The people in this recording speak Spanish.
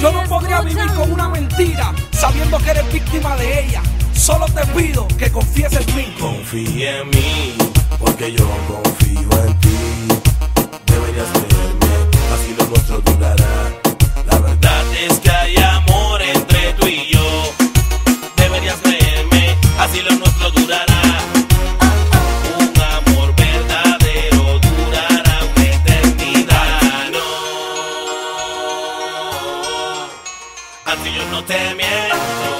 Yo no podría vivir con una mentira sabiendo que eres víctima de ella. Solo te pido que confíes en mí. Confía en mí, porque yo confío en ti. a yo no te miento.